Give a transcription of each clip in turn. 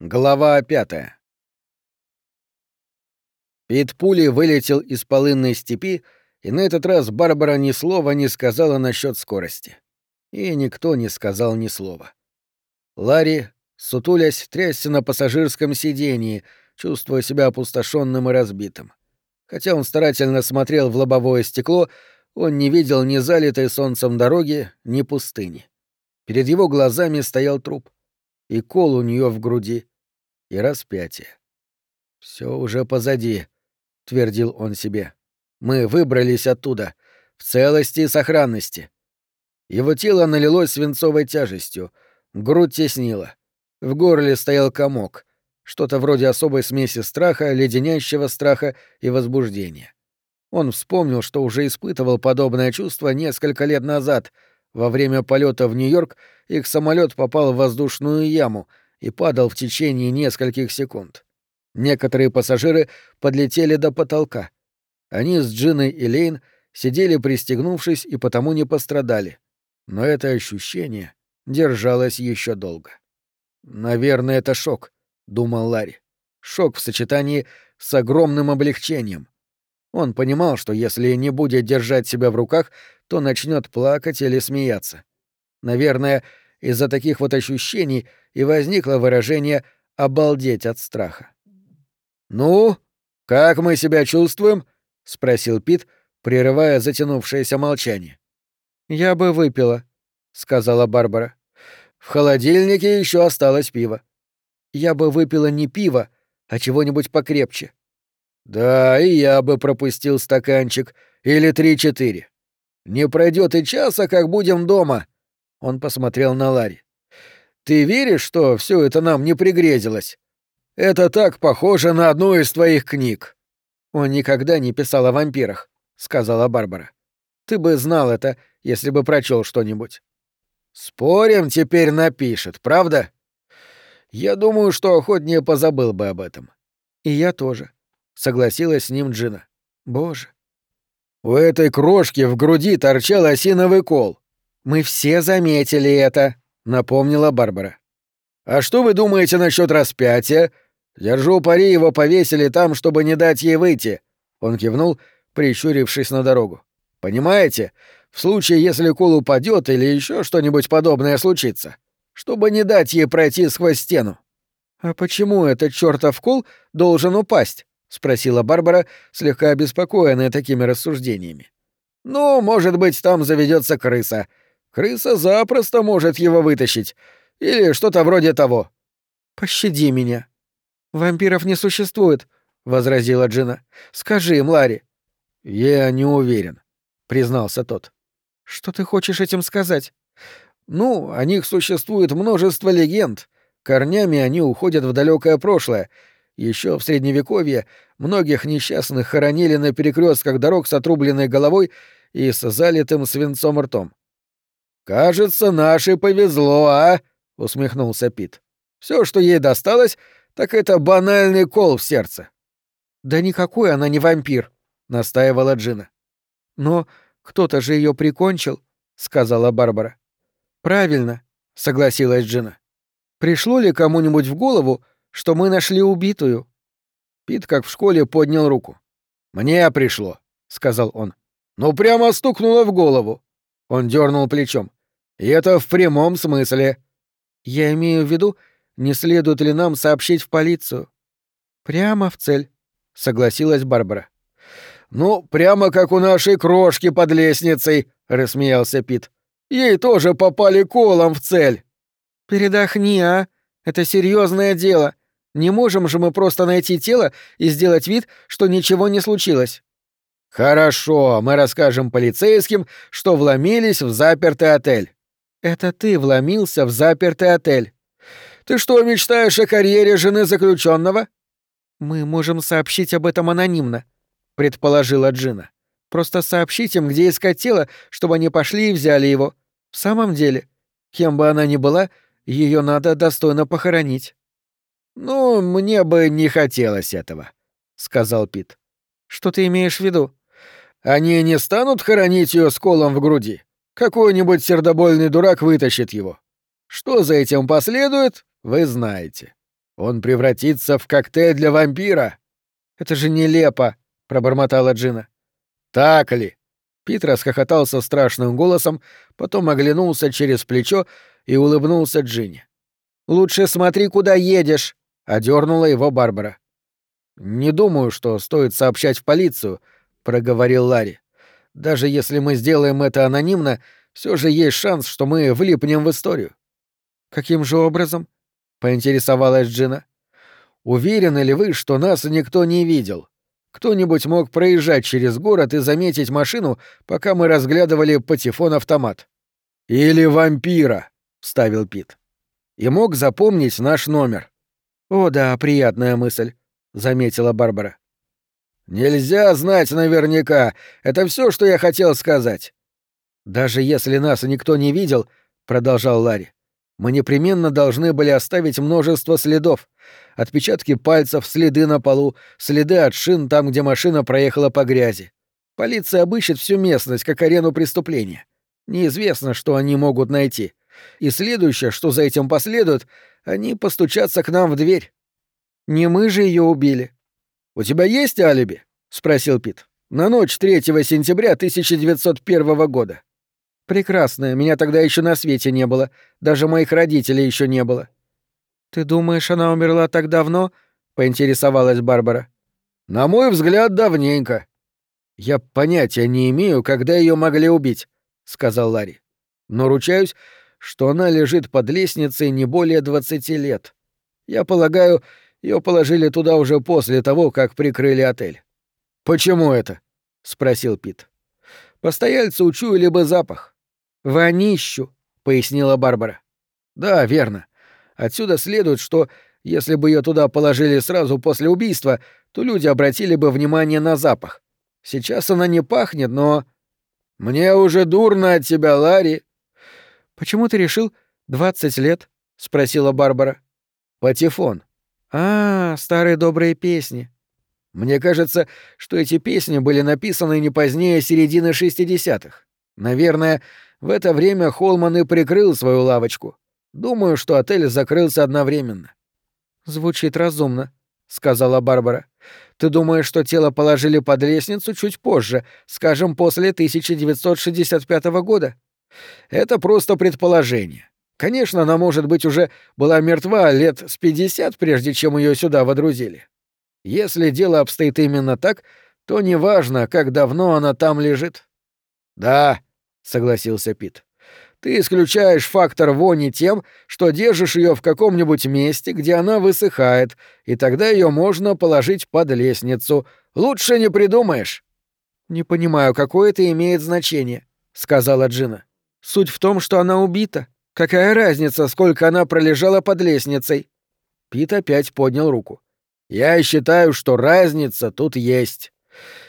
Глава пятая. Пит пули вылетел из полынной степи, и на этот раз Барбара ни слова не сказала насчет скорости. И никто не сказал ни слова. Ларри, сутулясь, трясся на пассажирском сидении, чувствуя себя опустошенным и разбитым. Хотя он старательно смотрел в лобовое стекло, он не видел ни залитой солнцем дороги, ни пустыни. Перед его глазами стоял труп. И кол у нее в груди. И распятие. Все уже позади, твердил он себе. Мы выбрались оттуда, в целости и сохранности. Его тело налилось свинцовой тяжестью, грудь теснила. В горле стоял комок, что-то вроде особой смеси страха, леденящего страха и возбуждения. Он вспомнил, что уже испытывал подобное чувство несколько лет назад. Во время полета в Нью-Йорк их самолет попал в воздушную яму и падал в течение нескольких секунд. Некоторые пассажиры подлетели до потолка. Они с Джиной и Лейн сидели пристегнувшись и потому не пострадали. Но это ощущение держалось еще долго. «Наверное, это шок», — думал Ларри. «Шок в сочетании с огромным облегчением. Он понимал, что если не будет держать себя в руках, то начнет плакать или смеяться. Наверное, из-за таких вот ощущений и возникло выражение «обалдеть от страха». «Ну, как мы себя чувствуем?» — спросил Пит, прерывая затянувшееся молчание. «Я бы выпила», — сказала Барбара. «В холодильнике еще осталось пиво. Я бы выпила не пиво, а чего-нибудь покрепче. Да, и я бы пропустил стаканчик. Или три-четыре. Не пройдет и часа, как будем дома. Он посмотрел на Ларри. Ты веришь, что все это нам не пригрезилось? Это так похоже на одну из твоих книг. Он никогда не писал о вампирах, сказала Барбара. Ты бы знал это, если бы прочел что-нибудь. Спорим, теперь напишет, правда? Я думаю, что охотнее позабыл бы об этом. И я тоже. — согласилась с ним Джина. «Боже». «У этой крошки в груди торчал осиновый кол. Мы все заметили это», — напомнила Барбара. «А что вы думаете насчет распятия? Держу пари, его повесили там, чтобы не дать ей выйти». Он кивнул, прищурившись на дорогу. «Понимаете, в случае, если кол упадет или еще что-нибудь подобное случится, чтобы не дать ей пройти сквозь стену». «А почему этот чертов кол должен упасть?» — спросила Барбара, слегка обеспокоенная такими рассуждениями. «Ну, может быть, там заведется крыса. Крыса запросто может его вытащить. Или что-то вроде того». «Пощади меня». «Вампиров не существует», — возразила Джина. «Скажи им, Ларри». «Я не уверен», — признался тот. «Что ты хочешь этим сказать?» «Ну, о них существует множество легенд. Корнями они уходят в далекое прошлое, еще в средневековье многих несчастных хоронили на перекрестках дорог с отрубленной головой и с залитым свинцом ртом. «Кажется, нашей повезло, а?» — усмехнулся Пит. Все, что ей досталось, так это банальный кол в сердце». «Да никакой она не вампир», — настаивала Джина. «Но кто-то же ее прикончил», — сказала Барбара. «Правильно», — согласилась Джина. «Пришло ли кому-нибудь в голову, что мы нашли убитую». Пит, как в школе, поднял руку. «Мне пришло», — сказал он. «Ну, прямо стукнуло в голову». Он дернул плечом. «И это в прямом смысле». «Я имею в виду, не следует ли нам сообщить в полицию?» «Прямо в цель», — согласилась Барбара. «Ну, прямо как у нашей крошки под лестницей», — рассмеялся Пит. «Ей тоже попали колом в цель». «Передохни, а? Это серьезное дело. Не можем же мы просто найти тело и сделать вид, что ничего не случилось. Хорошо, мы расскажем полицейским, что вломились в запертый отель. Это ты вломился в запертый отель. Ты что, мечтаешь о карьере жены заключенного? Мы можем сообщить об этом анонимно, предположила Джина. Просто сообщить им, где искать тело, чтобы они пошли и взяли его. В самом деле, кем бы она ни была, ее надо достойно похоронить. «Ну, мне бы не хотелось этого», — сказал Пит. «Что ты имеешь в виду?» «Они не станут хоронить ее с колом в груди. Какой-нибудь сердобольный дурак вытащит его. Что за этим последует, вы знаете». Он превратится в коктейль для вампира. Это же нелепо, пробормотала Джина. Так ли? Пит расхохотался страшным голосом, потом оглянулся через плечо и улыбнулся Джинни. «Лучше смотри, куда едешь», — одернула его Барбара. «Не думаю, что стоит сообщать в полицию», — проговорил Ларри. «Даже если мы сделаем это анонимно, все же есть шанс, что мы влипнем в историю». «Каким же образом?» — поинтересовалась Джина. «Уверены ли вы, что нас никто не видел? Кто-нибудь мог проезжать через город и заметить машину, пока мы разглядывали патефон-автомат?» «Или вампира», — вставил Пит. «И мог запомнить наш номер». «О да, приятная мысль», — заметила Барбара. «Нельзя знать наверняка. Это все, что я хотел сказать». «Даже если нас никто не видел», — продолжал Ларри, — «мы непременно должны были оставить множество следов. Отпечатки пальцев, следы на полу, следы от шин там, где машина проехала по грязи. Полиция обыщет всю местность, как арену преступления. Неизвестно, что они могут найти. И следующее, что за этим последует, они постучатся к нам в дверь. Не мы же ее убили. «У тебя есть алиби?» — спросил Пит. «На ночь 3 сентября 1901 года». «Прекрасное, меня тогда еще на свете не было. Даже моих родителей еще не было». «Ты думаешь, она умерла так давно?» — поинтересовалась Барбара. «На мой взгляд, давненько». «Я понятия не имею, когда ее могли убить», — сказал Ларри. «Но ручаюсь, что она лежит под лестницей не более двадцати лет. Я полагаю, ее положили туда уже после того, как прикрыли отель. Почему это? спросил Пит. Постояльцы учуяли бы запах. Вонищу, пояснила Барбара. Да, верно. Отсюда следует, что если бы ее туда положили сразу после убийства, то люди обратили бы внимание на запах. Сейчас она не пахнет, но... Мне уже дурно от тебя, Ларри. Почему ты решил двадцать лет? спросила Барбара. Патефон. А, старые добрые песни. Мне кажется, что эти песни были написаны не позднее середины шестидесятых. Наверное, в это время Холман и прикрыл свою лавочку. Думаю, что отель закрылся одновременно. Звучит разумно, сказала Барбара. Ты думаешь, что тело положили под лестницу чуть позже, скажем, после 1965 года? Это просто предположение. Конечно, она, может быть, уже была мертва лет с пятьдесят, прежде чем ее сюда водрузили. Если дело обстоит именно так, то неважно, как давно она там лежит. Да, согласился Пит. Ты исключаешь фактор вони тем, что держишь ее в каком-нибудь месте, где она высыхает, и тогда ее можно положить под лестницу. Лучше не придумаешь. Не понимаю, какое это имеет значение, сказала Джина. Суть в том, что она убита. Какая разница, сколько она пролежала под лестницей? Пит опять поднял руку. Я считаю, что разница тут есть.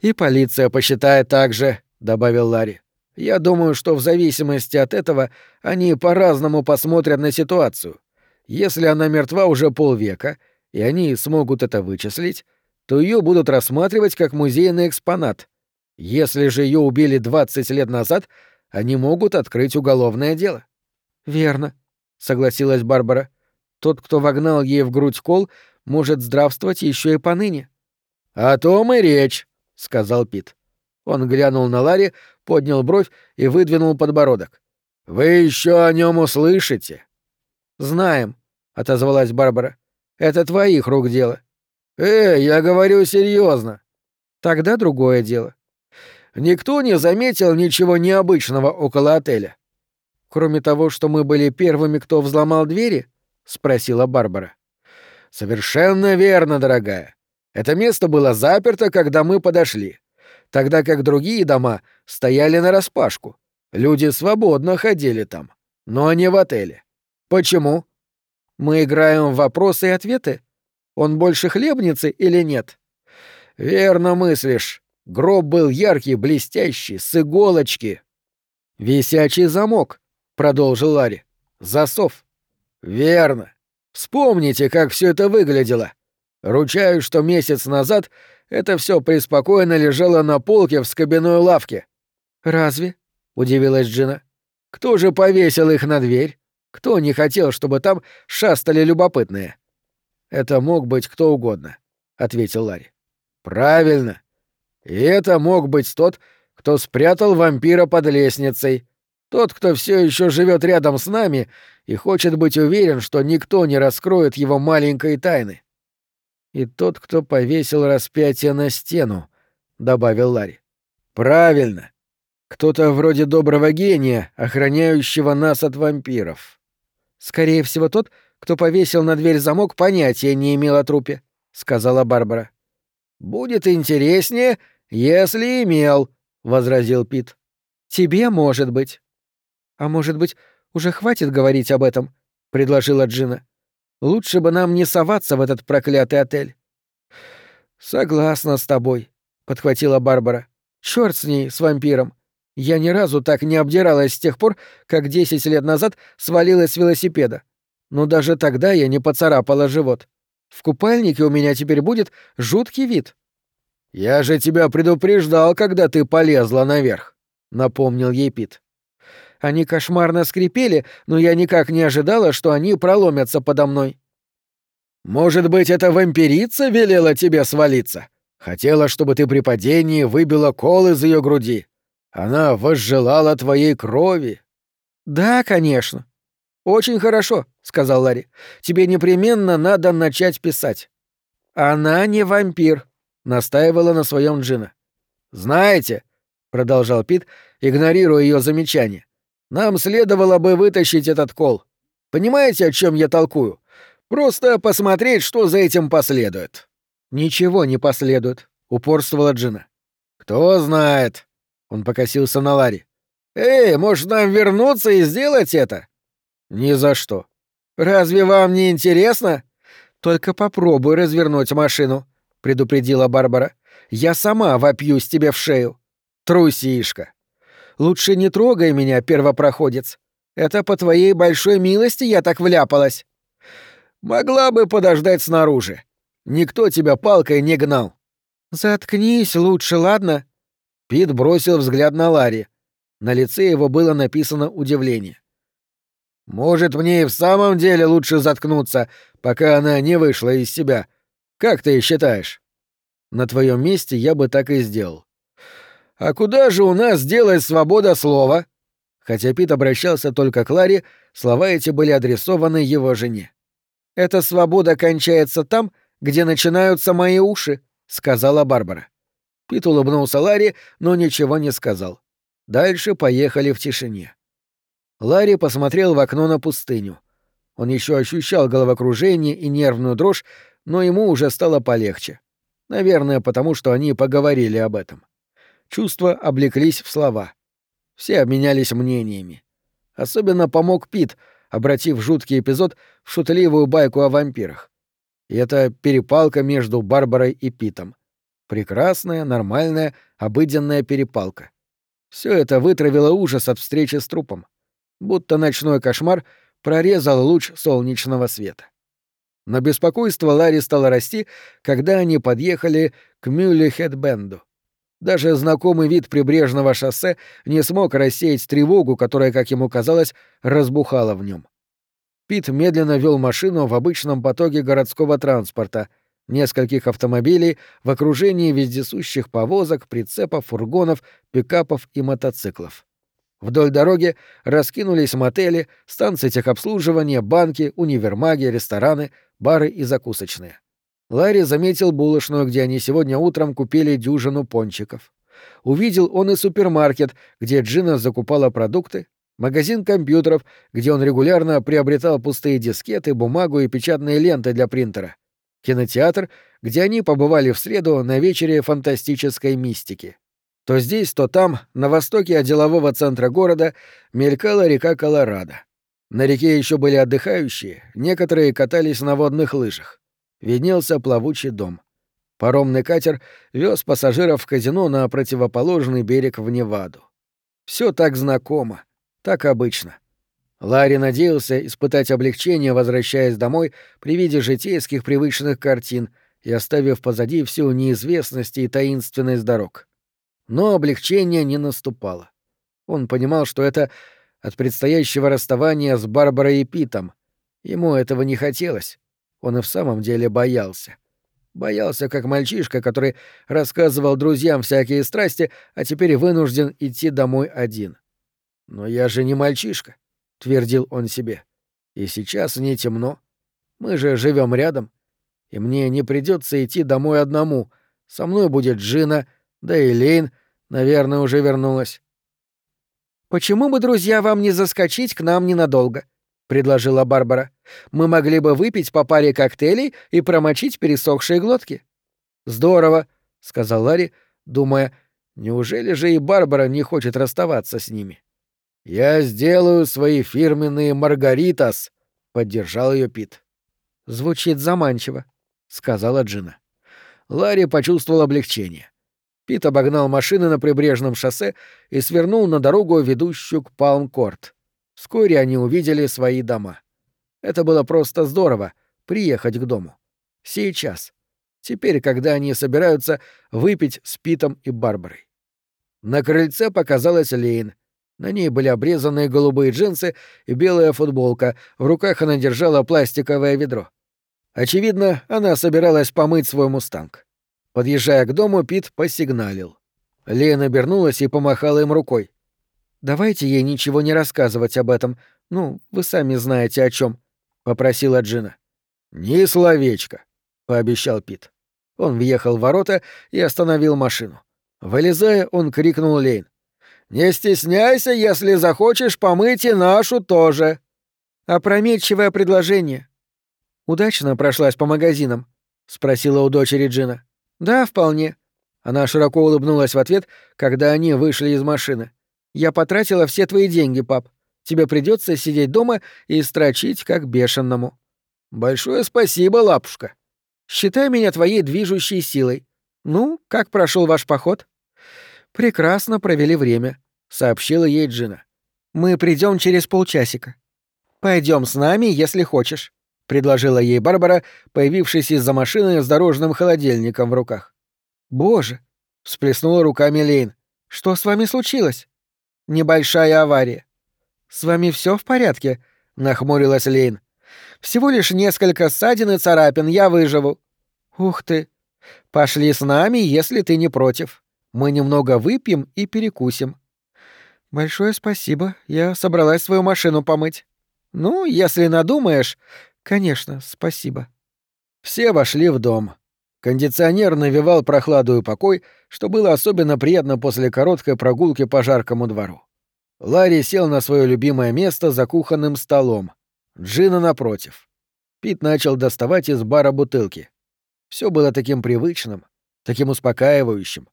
И полиция посчитает так же, добавил Ларри. Я думаю, что в зависимости от этого они по-разному посмотрят на ситуацию. Если она мертва уже полвека, и они смогут это вычислить, то ее будут рассматривать как музейный экспонат. Если же ее убили 20 лет назад, они могут открыть уголовное дело. «Верно», — согласилась Барбара. «Тот, кто вогнал ей в грудь кол, может здравствовать еще и поныне». «О том и речь», — сказал Пит. Он глянул на Ларри, поднял бровь и выдвинул подбородок. «Вы еще о нем услышите?» «Знаем», — отозвалась Барбара. «Это твоих рук дело». «Эй, я говорю серьезно. «Тогда другое дело». «Никто не заметил ничего необычного около отеля?» Кроме того, что мы были первыми, кто взломал двери? спросила Барбара. Совершенно верно, дорогая. Это место было заперто, когда мы подошли, тогда как другие дома стояли на распашку. Люди свободно ходили там, но не в отеле. Почему? Мы играем в вопросы и ответы. Он больше хлебницы или нет? Верно мыслишь. Гроб был яркий, блестящий, с иголочки. Висячий замок, продолжил Ларри. Засов. Верно. Вспомните, как все это выглядело. Ручаюсь, что месяц назад это все преспокойно лежало на полке в скобяной лавке. Разве? удивилась Джина. Кто же повесил их на дверь? Кто не хотел, чтобы там шастали любопытные? Это мог быть кто угодно, ответил Ларри. Правильно. И это мог быть тот, кто спрятал вампира под лестницей, тот, кто все еще живет рядом с нами и хочет быть уверен, что никто не раскроет его маленькой тайны. И тот, кто повесил распятие на стену, добавил Ларри. Правильно. Кто-то вроде доброго гения, охраняющего нас от вампиров. Скорее всего, тот, кто повесил на дверь замок, понятия не имел о трупе, сказала Барбара. Будет интереснее, если имел, возразил Пит. Тебе, может быть. А может быть, уже хватит говорить об этом, предложила Джина. Лучше бы нам не соваться в этот проклятый отель. Согласна с тобой, подхватила Барбара. Черт с ней, с вампиром. Я ни разу так не обдиралась с тех пор, как десять лет назад свалилась с велосипеда. Но даже тогда я не поцарапала живот. В купальнике у меня теперь будет жуткий вид. Я же тебя предупреждал, когда ты полезла наверх, напомнил ей Пит. Они кошмарно скрипели, но я никак не ожидала, что они проломятся подо мной. Может быть, эта вампирица велела тебе свалиться? Хотела, чтобы ты при падении выбила кол из ее груди. Она возжелала твоей крови. Да, конечно. Очень хорошо, сказал Ларри. Тебе непременно надо начать писать. Она не вампир, настаивала на своем Джина. Знаете, продолжал Пит, игнорируя ее замечание. Нам следовало бы вытащить этот кол. Понимаете, о чем я толкую? Просто посмотреть, что за этим последует. Ничего не последует, упорствовала Джина. Кто знает. Он покосился на Ларри. Эй, может нам вернуться и сделать это? Ни за что. Разве вам не интересно? Только попробуй развернуть машину, предупредила Барбара. Я сама вопьюсь тебе в шею. Трусишка. Лучше не трогай меня, первопроходец. Это по твоей большой милости я так вляпалась. Могла бы подождать снаружи. Никто тебя палкой не гнал. Заткнись лучше, ладно? Пит бросил взгляд на Ларри. На лице его было написано удивление. Может, мне и в самом деле лучше заткнуться, пока она не вышла из себя. Как ты считаешь? На твоем месте я бы так и сделал. А куда же у нас делает свобода слова? Хотя Пит обращался только к Ларе, слова эти были адресованы его жене. «Эта свобода кончается там, где начинаются мои уши», — сказала Барбара. Пит улыбнулся Ларе, но ничего не сказал. Дальше поехали в тишине. Ларри посмотрел в окно на пустыню. Он еще ощущал головокружение и нервную дрожь, но ему уже стало полегче. Наверное, потому что они поговорили об этом. Чувства облеклись в слова. Все обменялись мнениями. Особенно помог Пит, обратив жуткий эпизод в шутливую байку о вампирах. И это перепалка между Барбарой и Питом. Прекрасная, нормальная, обыденная перепалка. Все это вытравило ужас от встречи с трупом. Будто ночной кошмар прорезал луч солнечного света. Но беспокойство Ларри стало расти, когда они подъехали к Мюлли-Хедбенду. Даже знакомый вид прибрежного шоссе не смог рассеять тревогу, которая, как ему казалось, разбухала в нем. Пит медленно вел машину в обычном потоке городского транспорта, нескольких автомобилей в окружении вездесущих повозок, прицепов, фургонов, пикапов и мотоциклов. Вдоль дороги раскинулись мотели, станции техобслуживания, банки, универмаги, рестораны, бары и закусочные. Ларри заметил булочную, где они сегодня утром купили дюжину пончиков. Увидел он и супермаркет, где Джина закупала продукты, магазин компьютеров, где он регулярно приобретал пустые дискеты, бумагу и печатные ленты для принтера, кинотеатр, где они побывали в среду на вечере фантастической мистики. То здесь, то там, на востоке от делового центра города, мелькала река Колорадо. На реке еще были отдыхающие, некоторые катались на водных лыжах виднелся плавучий дом. Паромный катер вез пассажиров в казино на противоположный берег в Неваду. Все так знакомо, так обычно. Ларри надеялся испытать облегчение, возвращаясь домой при виде житейских привычных картин и оставив позади всю неизвестность и таинственность дорог. Но облегчение не наступало. Он понимал, что это от предстоящего расставания с Барбарой и Питом. Ему этого не хотелось. Он и в самом деле боялся. Боялся, как мальчишка, который рассказывал друзьям всякие страсти, а теперь вынужден идти домой один. «Но я же не мальчишка», — твердил он себе. «И сейчас не темно. Мы же живем рядом. И мне не придется идти домой одному. Со мной будет Джина, да и Лейн, наверное, уже вернулась». «Почему бы, друзья, вам не заскочить к нам ненадолго?» — предложила Барбара. «Мы могли бы выпить по паре коктейлей и промочить пересохшие глотки». «Здорово», — сказал Ларри, думая, неужели же и Барбара не хочет расставаться с ними. «Я сделаю свои фирменные маргаритас», — поддержал ее Пит. «Звучит заманчиво», — сказала Джина. Ларри почувствовал облегчение. Пит обогнал машины на прибрежном шоссе и свернул на дорогу, ведущую к Палмкорт. Вскоре они увидели свои дома. Это было просто здорово — приехать к дому. Сейчас. Теперь, когда они собираются выпить с Питом и Барбарой. На крыльце показалась Лейн. На ней были обрезанные голубые джинсы и белая футболка, в руках она держала пластиковое ведро. Очевидно, она собиралась помыть свой мустанг. Подъезжая к дому, Пит посигналил. Лена обернулась и помахала им рукой. «Давайте ей ничего не рассказывать об этом. Ну, вы сами знаете о чем, попросила Джина. «Ни словечко», — пообещал Пит. Он въехал в ворота и остановил машину. Вылезая, он крикнул Лейн. «Не стесняйся, если захочешь помыть и нашу тоже». «Опрометчивое предложение». «Удачно прошлась по магазинам?» — спросила у дочери Джина. «Да, вполне». Она широко улыбнулась в ответ, когда они вышли из машины. «Я потратила все твои деньги, пап. Тебе придется сидеть дома и строчить, как бешеному». «Большое спасибо, лапушка». «Считай меня твоей движущей силой. Ну, как прошел ваш поход?» «Прекрасно провели время», — сообщила ей Джина. «Мы придем через полчасика. Пойдем с нами, если хочешь» предложила ей Барбара, появившись из-за машины с дорожным холодильником в руках. Боже, всплеснула руками Лейн. Что с вами случилось? Небольшая авария. С вами все в порядке? нахмурилась Лейн. Всего лишь несколько ссадин и царапин, я выживу. Ух ты. Пошли с нами, если ты не против. Мы немного выпьем и перекусим. Большое спасибо. Я собралась свою машину помыть. Ну, если надумаешь, «Конечно, спасибо». Все вошли в дом. Кондиционер навевал прохладу и покой, что было особенно приятно после короткой прогулки по жаркому двору. Ларри сел на свое любимое место за кухонным столом. Джина напротив. Пит начал доставать из бара бутылки. Все было таким привычным, таким успокаивающим.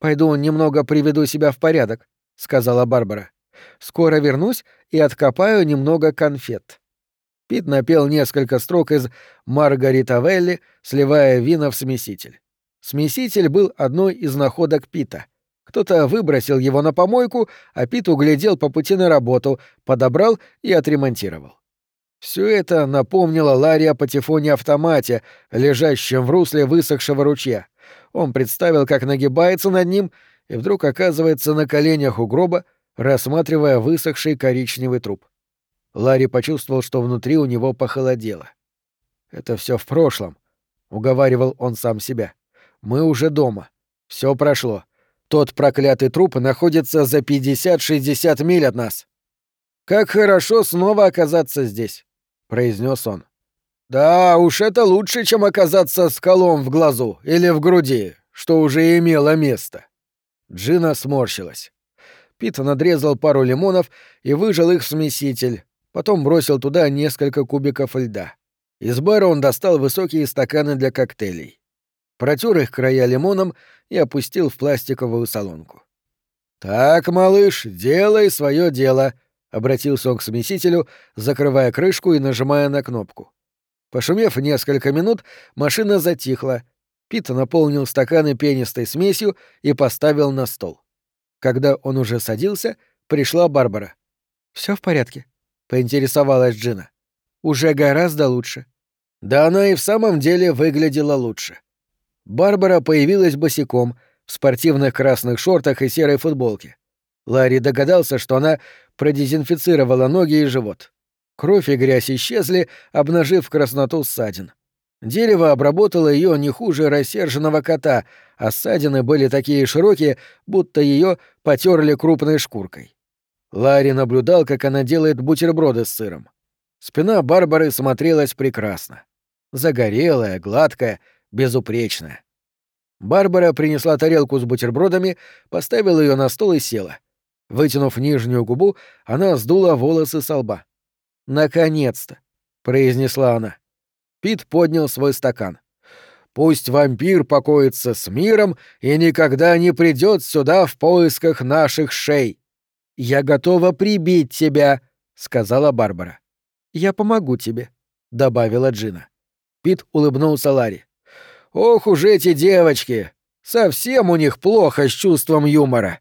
«Пойду немного приведу себя в порядок», — сказала Барбара. «Скоро вернусь и откопаю немного конфет». Пит напел несколько строк из «Маргарита Велли», сливая вина в смеситель. Смеситель был одной из находок Пита. Кто-то выбросил его на помойку, а Пит углядел по пути на работу, подобрал и отремонтировал. Все это напомнило Ларри о патефоне-автомате, лежащем в русле высохшего ручья. Он представил, как нагибается над ним, и вдруг оказывается на коленях у гроба, рассматривая высохший коричневый труп. Ларри почувствовал, что внутри у него похолодело. «Это все в прошлом», — уговаривал он сам себя. «Мы уже дома. Все прошло. Тот проклятый труп находится за 50-60 миль от нас». «Как хорошо снова оказаться здесь», — произнес он. «Да уж это лучше, чем оказаться с колом в глазу или в груди, что уже имело место». Джина сморщилась. Пит надрезал пару лимонов и выжал их в смеситель, потом бросил туда несколько кубиков льда. Из бара он достал высокие стаканы для коктейлей. Протер их края лимоном и опустил в пластиковую солонку. «Так, малыш, делай свое дело», — обратился он к смесителю, закрывая крышку и нажимая на кнопку. Пошумев несколько минут, машина затихла. Пит наполнил стаканы пенистой смесью и поставил на стол. Когда он уже садился, пришла Барбара. Все в порядке?» — поинтересовалась Джина. «Уже гораздо лучше». Да она и в самом деле выглядела лучше. Барбара появилась босиком, в спортивных красных шортах и серой футболке. Ларри догадался, что она продезинфицировала ноги и живот. Кровь и грязь исчезли, обнажив красноту ссадин. Дерево обработало ее не хуже рассерженного кота, а ссадины были такие широкие, будто ее потерли крупной шкуркой. Ларри наблюдал, как она делает бутерброды с сыром. Спина Барбары смотрелась прекрасно. Загорелая, гладкая, безупречная. Барбара принесла тарелку с бутербродами, поставила ее на стол и села. Вытянув нижнюю губу, она сдула волосы со лба. «Наконец-то!» — произнесла она. Пит поднял свой стакан. «Пусть вампир покоится с миром и никогда не придет сюда в поисках наших шей!» «Я готова прибить тебя», — сказала Барбара. «Я помогу тебе», — добавила Джина. Пит улыбнулся Ларри. «Ох уж эти девочки! Совсем у них плохо с чувством юмора!»